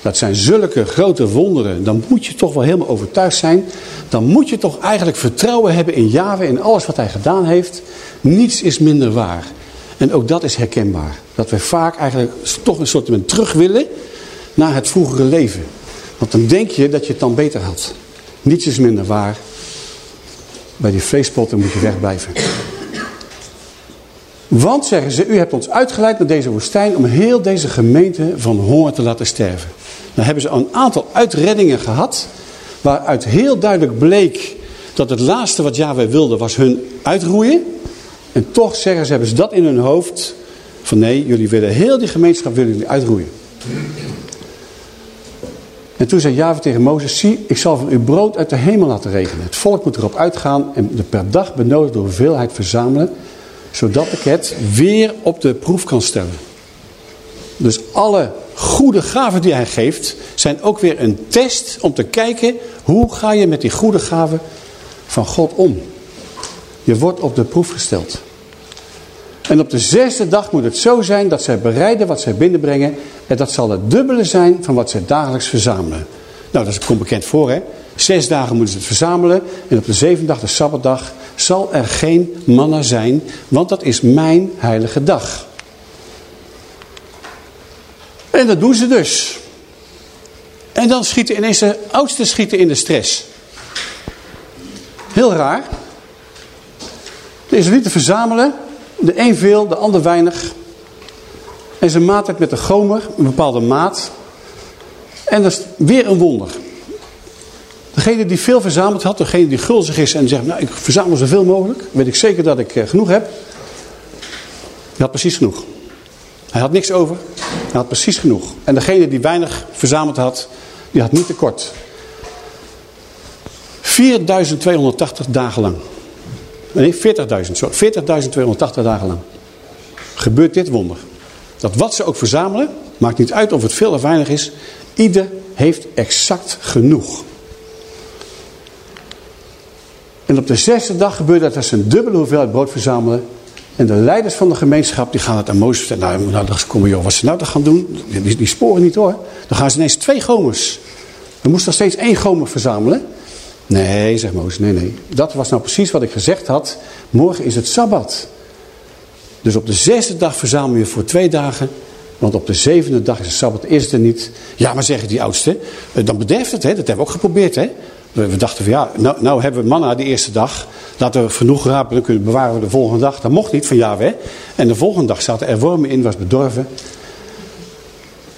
dat zijn zulke grote wonderen. Dan moet je toch wel helemaal overtuigd zijn. Dan moet je toch eigenlijk vertrouwen hebben in Yahweh... in alles wat hij gedaan heeft. Niets is minder waar. En ook dat is herkenbaar. Dat we vaak eigenlijk toch een soort terug willen... naar het vroegere leven. Want dan denk je dat je het dan beter had. Niets is minder waar. Bij die vleespotten moet je wegblijven. Want, zeggen ze, u hebt ons uitgeleid naar deze woestijn om heel deze gemeente van honger te laten sterven. Dan hebben ze een aantal uitreddingen gehad, waaruit heel duidelijk bleek dat het laatste wat Yahweh wilde was hun uitroeien. En toch zeggen ze, hebben ze dat in hun hoofd, van nee, jullie willen heel die gemeenschap willen jullie uitroeien. En toen zei Java tegen Mozes, zie, ik zal van uw brood uit de hemel laten regenen. Het volk moet erop uitgaan en de per dag benodigde hoeveelheid verzamelen zodat ik het weer op de proef kan stellen. Dus alle goede gaven die hij geeft, zijn ook weer een test om te kijken hoe ga je met die goede gaven van God om. Je wordt op de proef gesteld. En op de zesde dag moet het zo zijn dat zij bereiden wat zij binnenbrengen. En dat zal het dubbele zijn van wat zij dagelijks verzamelen. Nou, dat komt bekend voor hè. Zes dagen moeten ze het verzamelen. En op de zevende dag, de Sabbatdag, zal er geen manna zijn, want dat is mijn heilige dag. En dat doen ze dus. En dan schieten ineens de oudste schieten in de stress. Heel raar. De Israëlieten verzamelen. De een veel, de ander weinig. En ze maat het met de gomer, een bepaalde maat. En dat is weer een wonder. Degene die veel verzameld had, degene die gulzig is en zegt, nou ik verzamel zoveel mogelijk, weet ik zeker dat ik eh, genoeg heb. Hij had precies genoeg. Hij had niks over, hij had precies genoeg. En degene die weinig verzameld had, die had niet tekort. 4280 dagen lang. Nee, 40.000, sorry. 40.280 dagen lang. Gebeurt dit wonder. Dat wat ze ook verzamelen, maakt niet uit of het veel of weinig is. Ieder heeft exact genoeg. En op de zesde dag gebeurde dat ze een dubbele hoeveelheid brood verzamelen. En de leiders van de gemeenschap die gaan het aan Mozes vertellen. Nou, nou komen joh, wat ze nou dan gaan doen, die, die sporen niet hoor. Dan gaan ze ineens twee gomers. We moesten nog steeds één gomer verzamelen. Nee, zegt Mozes, nee, nee. Dat was nou precies wat ik gezegd had. Morgen is het Sabbat. Dus op de zesde dag verzamel je voor twee dagen. Want op de zevende dag is het Sabbat, is het er niet. Ja, maar zeggen die oudsten, eh, dan bederft het, hè? dat hebben we ook geprobeerd. Hè? We, dachten van ja, nou, nou, hebben we manna de eerste dag. Laten we genoeg rapen, dan kunnen bewaren we de volgende dag. Dat mocht niet van Yahweh. En de volgende dag zaten er wormen in, was bedorven.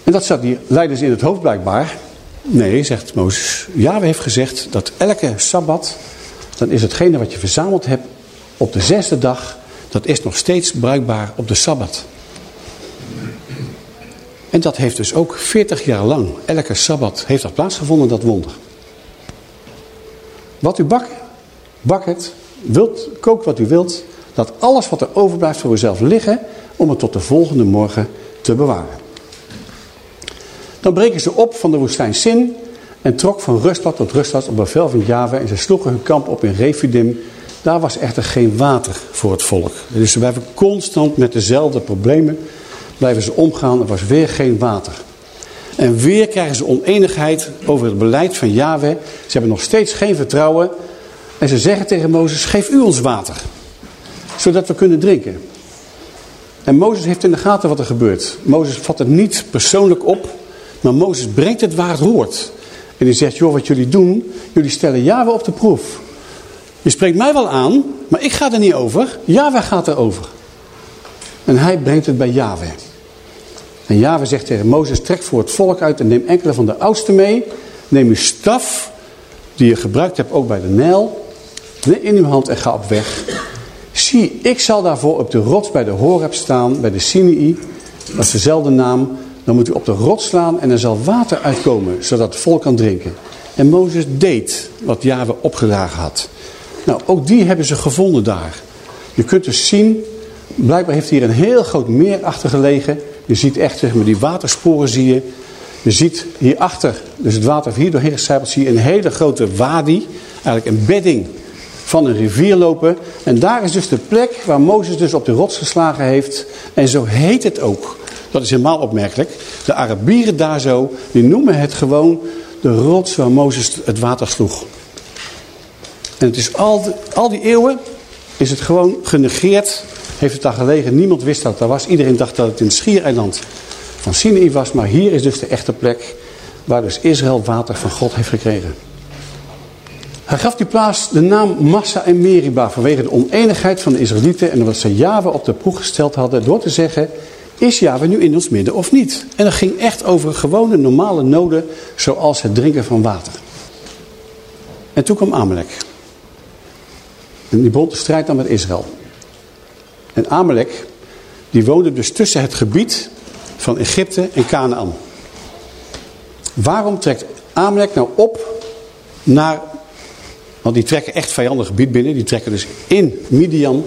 En dat zat die leiders in het hoofd blijkbaar. Nee, zegt Mozes. Yahweh heeft gezegd dat elke Sabbat, dan is hetgene wat je verzameld hebt op de zesde dag, dat is nog steeds bruikbaar op de Sabbat. En dat heeft dus ook 40 jaar lang, elke Sabbat, heeft dat plaatsgevonden, dat wonder. Wat u bakt, bak het. Wilt, kook wat u wilt. Dat alles wat er overblijft voor uzelf liggen. Om het tot de volgende morgen te bewaren. Dan breken ze op van de woestijn Sin. En trok van Ruststad tot Ruststad op bevel van Java. En ze sloegen hun kamp op in Refidim. Daar was echter geen water voor het volk. Dus ze blijven constant met dezelfde problemen. Blijven ze omgaan. Er was weer geen water. En weer krijgen ze oneenigheid over het beleid van Yahweh. Ze hebben nog steeds geen vertrouwen. En ze zeggen tegen Mozes, geef u ons water. Zodat we kunnen drinken. En Mozes heeft in de gaten wat er gebeurt. Mozes vat het niet persoonlijk op. Maar Mozes brengt het waar het hoort. En hij zegt, joh wat jullie doen. Jullie stellen Yahweh op de proef. Je spreekt mij wel aan, maar ik ga er niet over. Yahweh gaat erover. En hij brengt het bij Yahweh. En Java zegt tegen Mozes, trek voor het volk uit en neem enkele van de oudsten mee. Neem uw staf, die je gebruikt hebt ook bij de Nijl, in uw hand en ga op weg. Zie, ik zal daarvoor op de rots bij de Horeb staan, bij de Sinai. Dat is dezelfde naam. Dan moet u op de rots slaan en er zal water uitkomen, zodat het volk kan drinken. En Mozes deed wat Java opgedragen had. Nou, ook die hebben ze gevonden daar. Je kunt dus zien, blijkbaar heeft hier een heel groot meer achter gelegen. Je ziet echt zeg maar, die watersporen zie je. Je ziet hierachter, dus het water hier doorheen gecijpeld, zie je een hele grote wadi. Eigenlijk een bedding van een rivier lopen. En daar is dus de plek waar Mozes dus op de rots geslagen heeft. En zo heet het ook. Dat is helemaal opmerkelijk. De Arabieren daar zo, die noemen het gewoon de rots waar Mozes het water sloeg. En het is al, al die eeuwen is het gewoon genegeerd. Heeft het daar gelegen. Niemand wist dat het daar was. Iedereen dacht dat het in het schiereiland van Sinai was. Maar hier is dus de echte plek waar dus Israël water van God heeft gekregen. Hij gaf die plaats de naam Massa en Meriba vanwege de oneenigheid van de Israëlieten en wat ze Java op de proef gesteld hadden door te zeggen, is Java nu in ons midden of niet? En dat ging echt over gewone normale noden zoals het drinken van water. En toen kwam Amalek. En die bond de strijd dan met Israël. En Amalek, die woonde dus tussen het gebied van Egypte en Canaan. Waarom trekt Amalek nou op naar want die trekken echt vijandig gebied binnen. Die trekken dus in Midian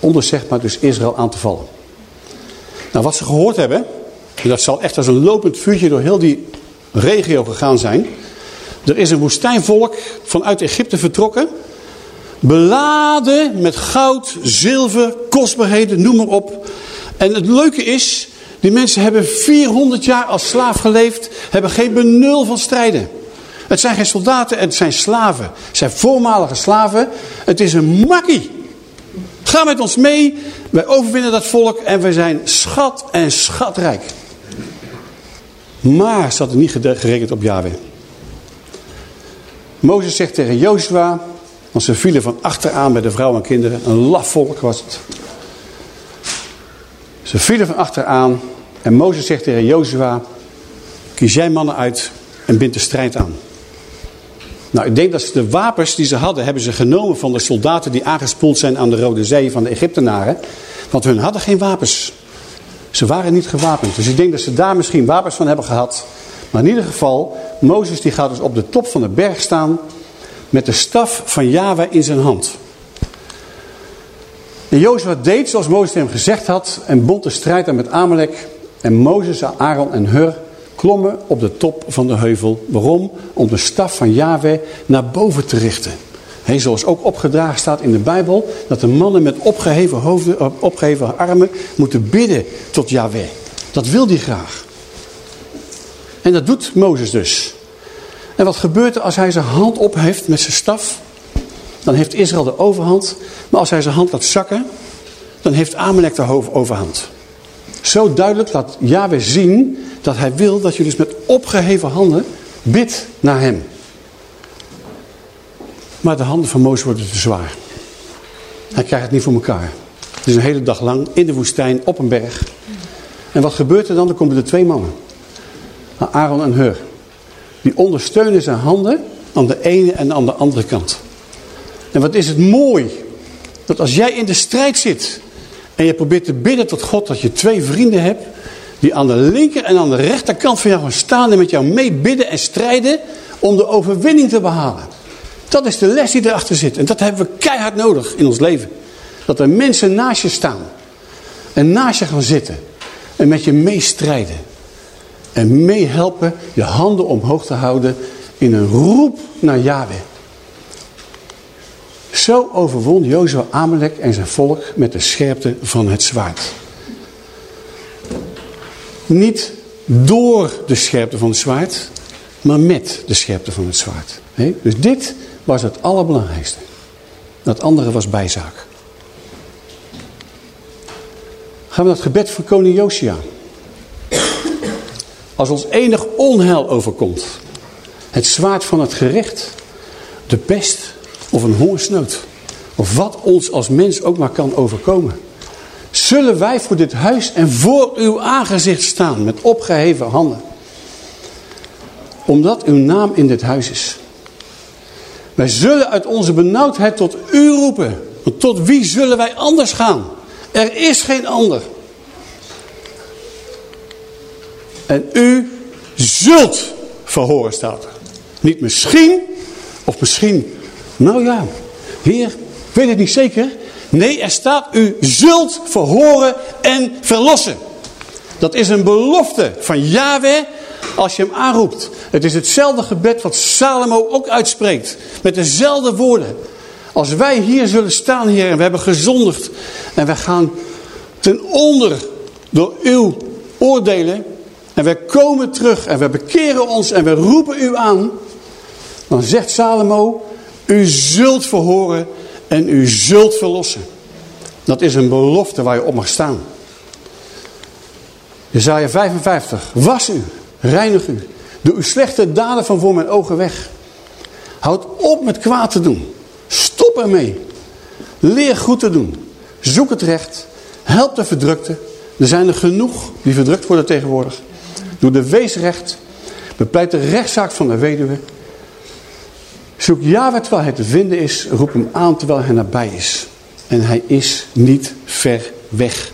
om dus zeg maar dus Israël aan te vallen. Nou wat ze gehoord hebben, en dat zal echt als een lopend vuurtje door heel die regio gegaan zijn. Er is een woestijnvolk vanuit Egypte vertrokken. Beladen met goud, zilver, kostbaarheden, noem maar op. En het leuke is, die mensen hebben 400 jaar als slaaf geleefd. Hebben geen benul van strijden. Het zijn geen soldaten, het zijn slaven. Het zijn voormalige slaven. Het is een makkie. Ga met ons mee. Wij overwinnen dat volk en wij zijn schat en schatrijk. Maar ze hadden niet gerekend op Yahweh. Mozes zegt tegen Jozua, want ze vielen van achteraan bij de vrouwen en kinderen. Een laf volk was het. Ze vielen van achteraan en Mozes zegt tegen Jozua, kies jij mannen uit en bind de strijd aan. Nou, ik denk dat ze de wapens die ze hadden, hebben ze genomen van de soldaten die aangespoeld zijn aan de Rode Zee van de Egyptenaren. Want hun hadden geen wapens. Ze waren niet gewapend. Dus ik denk dat ze daar misschien wapens van hebben gehad. Maar in ieder geval, Mozes die gaat dus op de top van de berg staan met de staf van Yahweh in zijn hand. En Jozua deed zoals Mozes hem gezegd had en bond de strijd aan met Amalek. En Mozes, Aaron en Hur klommen op de top van de heuvel. Waarom? Om de staf van Yahweh naar boven te richten. He, zoals ook opgedragen staat in de Bijbel, dat de mannen met opgeheven, hoofden, opgeheven armen moeten bidden tot Yahweh. Dat wil hij graag. En dat doet Mozes dus. En wat gebeurt er als hij zijn hand opheeft met zijn staf? Dan heeft Israël de overhand. Maar als hij zijn hand laat zakken, dan heeft Amalek de overhand. Zo duidelijk laat Yahweh zien dat hij wil dat je dus met opgeheven handen bidt naar hem. Maar de handen van Mozes worden te zwaar. Hij krijgt het niet voor elkaar. Het is een hele dag lang in de woestijn op een berg. En wat gebeurt er dan? Dan komen er twee mannen. Aaron en Hur. Die ondersteunen zijn handen aan de ene en aan de andere kant. En wat is het mooi. Dat als jij in de strijd zit. En je probeert te bidden tot God dat je twee vrienden hebt die aan de linker en aan de rechterkant van jou gaan staan en met jou mee bidden en strijden om de overwinning te behalen. Dat is de les die erachter zit. En dat hebben we keihard nodig in ons leven. Dat er mensen naast je staan. En naast je gaan zitten. En met je meestrijden. En meehelpen je handen omhoog te houden in een roep naar Yahweh. Zo overwon Jozua Amalek en zijn volk met de scherpte van het zwaard. Niet door de scherpte van het zwaard, maar met de scherpte van het zwaard. Dus dit was het allerbelangrijkste. Dat andere was bijzaak. Gaan we naar het gebed van koning Josia. Als ons enig onheil overkomt, het zwaard van het gerecht, de pest of een hongersnood, of wat ons als mens ook maar kan overkomen. zullen wij voor dit huis en voor uw aangezicht staan met opgeheven handen. Omdat uw naam in dit huis is. Wij zullen uit onze benauwdheid tot u roepen. Want tot wie zullen wij anders gaan? Er is geen ander. En u zult verhoren, staat. Niet misschien, of misschien, nou ja, heer, weet het niet zeker. Nee, er staat, u zult verhoren en verlossen. Dat is een belofte van Yahweh als je hem aanroept. Het is hetzelfde gebed wat Salomo ook uitspreekt. Met dezelfde woorden. Als wij hier zullen staan, Heer, en we hebben gezondigd. En we gaan ten onder door uw oordelen. En wij komen terug en we bekeren ons en we roepen u aan. Dan zegt Salomo, u zult verhoren en u zult verlossen. Dat is een belofte waar je op mag staan. Jezaja 55. Was u, reinig u. Doe uw slechte daden van voor mijn ogen weg. Houd op met kwaad te doen. Stop ermee. Leer goed te doen. Zoek het recht. Help de verdrukte. Er zijn er genoeg die verdrukt worden tegenwoordig. Doe de weesrecht. Bepleit de rechtszaak van de weduwe. Zoek Yahweh terwijl hij te vinden is. Roep hem aan terwijl hij nabij is. En hij is niet ver weg.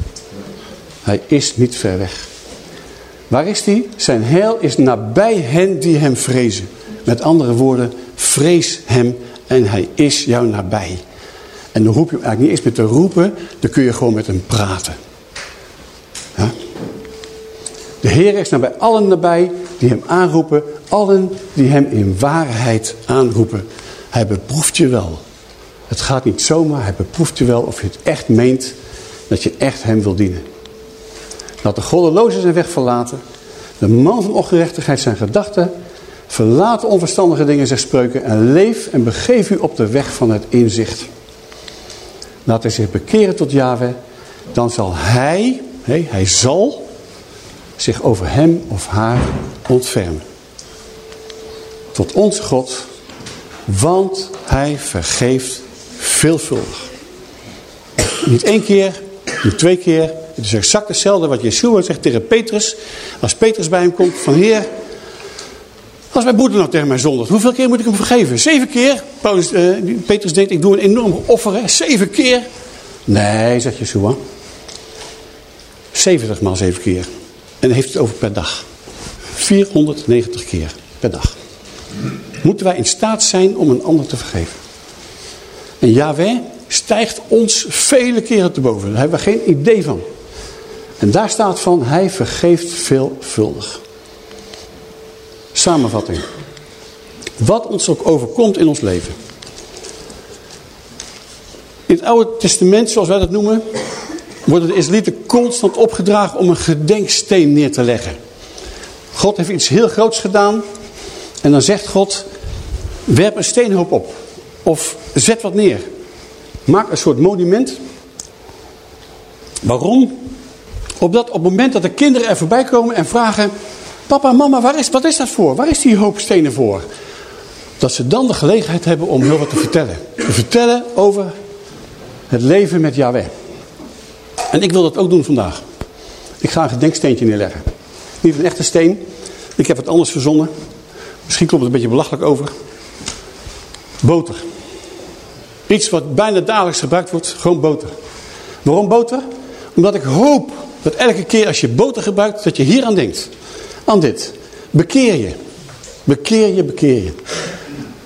Hij is niet ver weg. Waar is hij? Zijn heil is nabij hen die hem vrezen. Met andere woorden, vrees hem en hij is jou nabij. En dan roep je hem eigenlijk niet eens met te roepen, dan kun je gewoon met hem praten. Ja? De Heer is nabij allen nabij die hem aanroepen, allen die hem in waarheid aanroepen. Hij beproeft je wel. Het gaat niet zomaar, hij beproeft je wel of je het echt meent dat je echt hem wil dienen. Dat de goddeloze zijn weg verlaten, de man van ongerechtigheid zijn gedachten, verlaat onverstandige dingen, zegt spreuken, en leef en begeef u op de weg van het inzicht. Laat hij zich bekeren tot Yahweh, dan zal hij, nee, hij zal zich over hem of haar ontfermen. Tot onze God, want hij vergeeft veelvuldig. Niet één keer, niet twee keer. Het is exact hetzelfde wat Yeshua zegt tegen Petrus. Als Petrus bij hem komt van Heer, als mijn broeder nou tegen mij zondigt, hoeveel keer moet ik hem vergeven? Zeven keer? Uh, Petrus denkt, ik doe een enorm offer, zeven keer? Nee, zegt Yeshua. 70 maal zeven keer. En heeft het over per dag. 490 keer per dag. Moeten wij in staat zijn om een ander te vergeven. En Yahweh stijgt ons vele keren te boven. Daar hebben we geen idee van. En daar staat van, hij vergeeft veelvuldig. Samenvatting. Wat ons ook overkomt in ons leven. In het Oude Testament, zoals wij dat noemen, worden de Israëlieten constant opgedragen om een gedenksteen neer te leggen. God heeft iets heel groots gedaan en dan zegt God, werp een steenhoop op. Of zet wat neer. Maak een soort monument. Waarom? Opdat op het moment dat de kinderen er voorbij komen en vragen... Papa, mama, waar is, wat is dat voor? Waar is die hoop stenen voor? Dat ze dan de gelegenheid hebben om heel wat te vertellen. Te vertellen over het leven met Yahweh. En ik wil dat ook doen vandaag. Ik ga een gedenksteentje neerleggen. Niet een echte steen. Ik heb het anders verzonnen. Misschien komt het een beetje belachelijk over. Boter. Iets wat bijna dagelijks gebruikt wordt, gewoon boter. Waarom boter? Omdat ik hoop dat elke keer als je boter gebruikt, dat je hier aan denkt. Aan dit. Bekeer je. Bekeer je, bekeer je.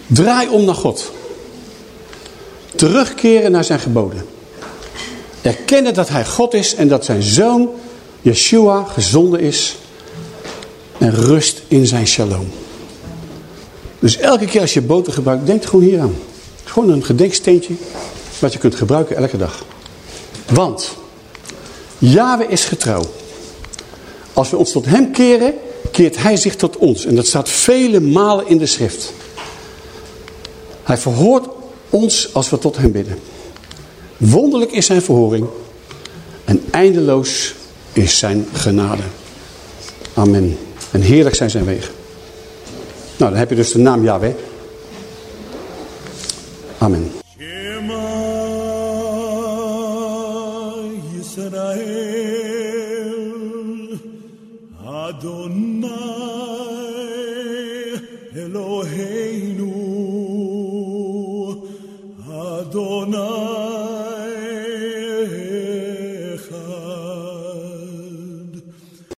Draai om naar God. Terugkeren naar zijn geboden. Erkennen dat hij God is en dat zijn zoon Yeshua gezonden is. En rust in zijn shalom. Dus elke keer als je boter gebruikt, denk gewoon hier aan. Gewoon een gedenksteentje wat je kunt gebruiken elke dag. Want Yahweh is getrouw. Als we ons tot hem keren, keert hij zich tot ons. En dat staat vele malen in de schrift. Hij verhoort ons als we tot hem bidden. Wonderlijk is zijn verhoring. En eindeloos is zijn genade. Amen. En heerlijk zijn zijn wegen. Nou, dan heb je dus de naam Yahweh. Amen. Israel, Adonai.